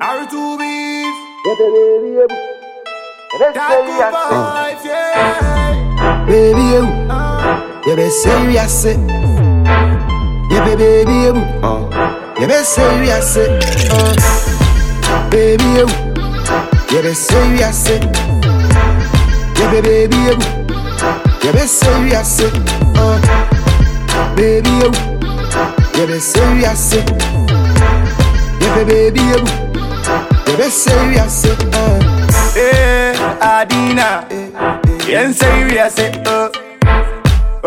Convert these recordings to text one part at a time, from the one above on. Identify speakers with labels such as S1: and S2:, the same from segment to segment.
S1: R2Bees.
S2: Uh.
S1: Vibes, yeah.
S2: Baby, you, you be serious, eh? You be baby, you, you be serious, eh? Uh, baby, you, you be serious, eh? You be baby, you, you be serious, eh? Baby, you, you be serious, eh? You be baby, you, you be serious, eh?
S1: Eh, Adina. Yen say we are say, oh.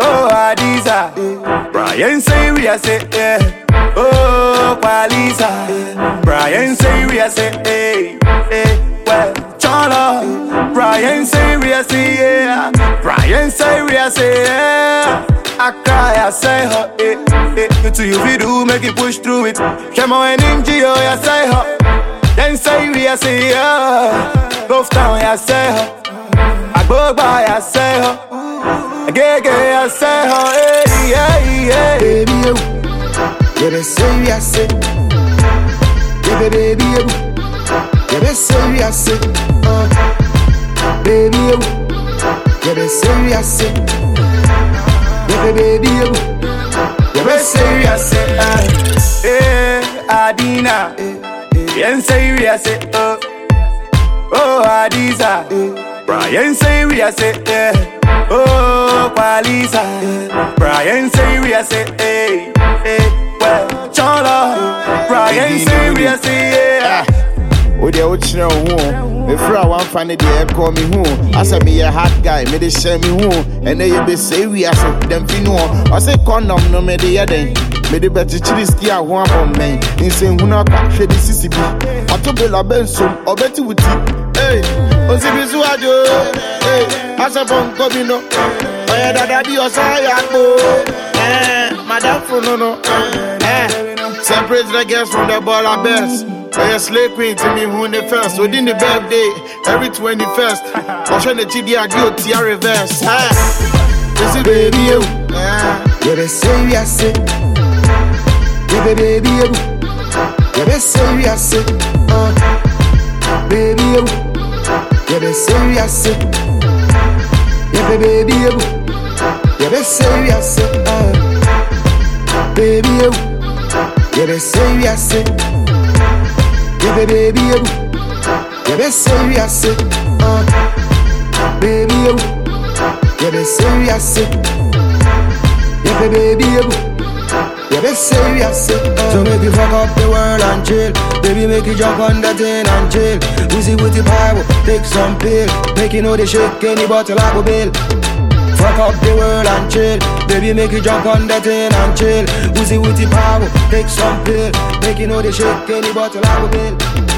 S1: Oh, Adiza. Brian say we are say, eh. Oh, Kwalisa. Brian say we are say, eh. Eh, well, Chola. Brian say we are say, yeah. Brian say we are say, yeah. I cry, I say, ho, eh, eh. You two, you fi do, make it push through it. Come on, NGO, I say, ho. Then say we, I say, yeah. Both town, I say, ho. I go by, I say, ho. I get, get, I say, ho. Hey, yeah, yeah.
S2: baby, you, you be serious, eh? You be baby, you, you be serious, eh? Uh, baby, you, you be serious, eh? You be baby, you, you serious, eh? Uh,
S1: Eh, Adina. Say we, I say, oh. Oh, Adiza. Brian say we, I say, eh. Oh, Kwalisa. Brian say we, I say, eh. Eh, well, Chola. Brian say we, I say, yeah.
S3: wodeɛ wokyerɛ wo ho mefiri a wamfa ne deɛ ɛkɔ me ho asɛ meyɛ hard guy mede hyɛ me. Ho ɛnɛ yɛbɛsɛe wiase dɛmfi no ɔse kɔndɔm no mede yɛ dɛn mede bɛkyekyere ski a ho abɔ mmɛn nsɛnhunu akwa hwɛ de sisi bi ɔto bela bɛnsom ɔbɛte wo ti osibi so adwo Ei, asɛ pɔnkɔ bi no ɔyɛ dada bi ɔsa yɛ akpo madamfo no no. Separate the girls from the baller best. Ɔyɛ slay queen to me who the first. Within the birthday, every 21st. Ɔhwɛ n'akyi di adi o tia reverse. Ah, Is it baby you? Ah,
S2: you be serious, eh? You be baby, you, you be serious, eh? Uh, baby, you, you be serious, eh? You be baby, you, you be serious, eh? Uh, baby, you, you be we eh? You be baby, you, you be serious, eh? Uh, baby, you, you be serious, eh? You be baby, you, you be serious, eh? Uh, so make you fuck up the world and chill, baby, make you jump on that thing and chill. Wheezy with the power, take some pill, make you know they shake any bottle I go bill. Fuck up the world and chill. Baby make you jump on that thing and chill. Woozy with the power, take some pill. Make you know they shake any bottle I will bill